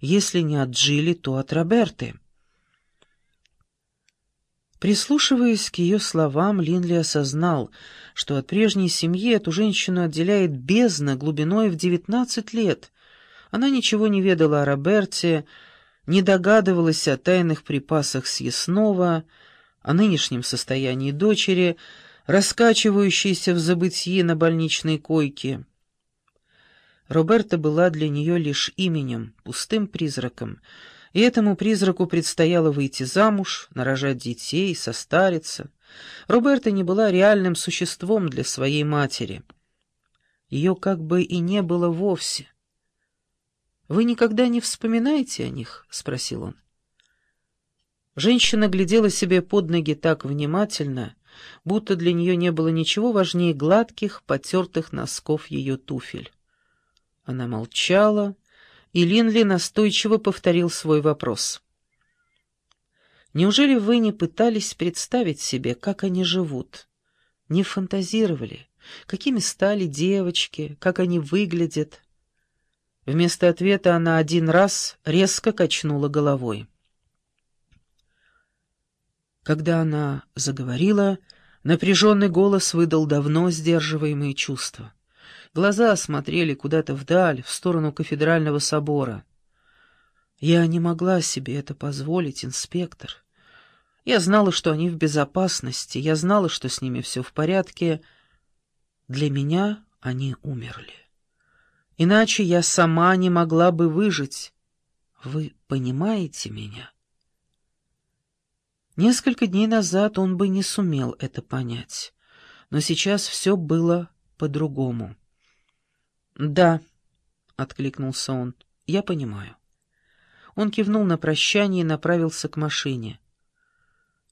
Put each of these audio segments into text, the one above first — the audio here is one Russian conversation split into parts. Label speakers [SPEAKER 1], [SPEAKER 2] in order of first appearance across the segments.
[SPEAKER 1] Если не от Джилли, то от Роберты. Прислушиваясь к ее словам, Линли осознал, что от прежней семьи эту женщину отделяет бездна глубиной в девятнадцать лет. Она ничего не ведала о Роберте, не догадывалась о тайных припасах съестного, о нынешнем состоянии дочери, раскачивающейся в забытье на больничной койке. Роберта была для нее лишь именем, пустым призраком, и этому призраку предстояло выйти замуж, нарожать детей, состариться. Роберта не была реальным существом для своей матери. Ее как бы и не было вовсе. «Вы никогда не вспоминаете о них?» — спросил он. Женщина глядела себе под ноги так внимательно, будто для нее не было ничего важнее гладких, потертых носков ее туфель. Она молчала, и Линли настойчиво повторил свой вопрос. «Неужели вы не пытались представить себе, как они живут? Не фантазировали, какими стали девочки, как они выглядят?» Вместо ответа она один раз резко качнула головой. Когда она заговорила, напряженный голос выдал давно сдерживаемые чувства. Глаза смотрели куда-то вдаль, в сторону кафедрального собора. Я не могла себе это позволить, инспектор. Я знала, что они в безопасности, я знала, что с ними все в порядке. Для меня они умерли. Иначе я сама не могла бы выжить. Вы понимаете меня? Несколько дней назад он бы не сумел это понять, но сейчас все было по-другому. «Да», — откликнулся он, — «я понимаю». Он кивнул на прощание и направился к машине.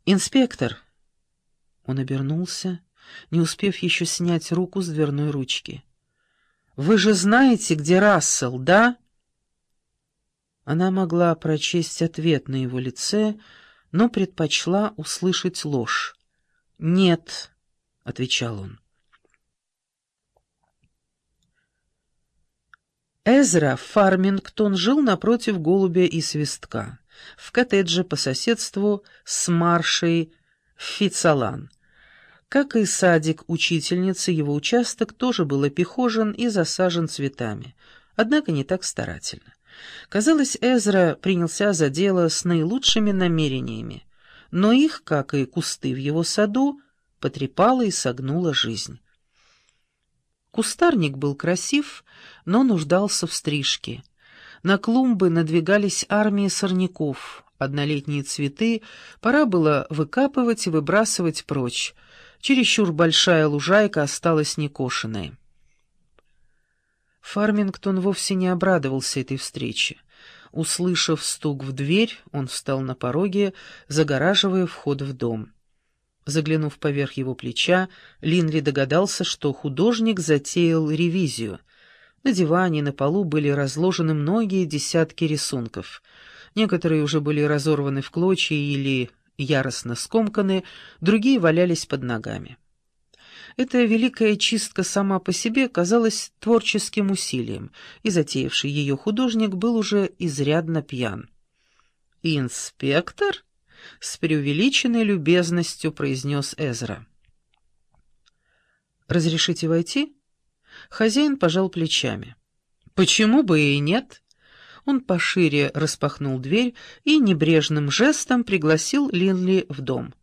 [SPEAKER 1] «Инспектор!» Он обернулся, не успев еще снять руку с дверной ручки. «Вы же знаете, где Рассел, да?» Она могла прочесть ответ на его лице, но предпочла услышать ложь. «Нет», — отвечал он. Эзра Фармингтон жил напротив голубя и свистка, в коттедже по соседству с Маршей Фицалан. Как и садик учительницы, его участок тоже был опехожен и засажен цветами, однако не так старательно. Казалось, Эзра принялся за дело с наилучшими намерениями, но их, как и кусты в его саду, потрепала и согнула жизнь. Кустарник был красив, но нуждался в стрижке. На клумбы надвигались армии сорняков. Однолетние цветы пора было выкапывать и выбрасывать прочь. Чересчур большая лужайка осталась некошенной. Фармингтон вовсе не обрадовался этой встрече. Услышав стук в дверь, он встал на пороге, загораживая вход в дом. Заглянув поверх его плеча, Линли догадался, что художник затеял ревизию. На диване на полу были разложены многие десятки рисунков. Некоторые уже были разорваны в клочья или яростно скомканы, другие валялись под ногами. Эта великая чистка сама по себе казалась творческим усилием, и затеявший ее художник был уже изрядно пьян. «Инспектор?» — с преувеличенной любезностью произнес Эзра. «Разрешите войти?» Хозяин пожал плечами. «Почему бы и нет?» Он пошире распахнул дверь и небрежным жестом пригласил Линли в дом.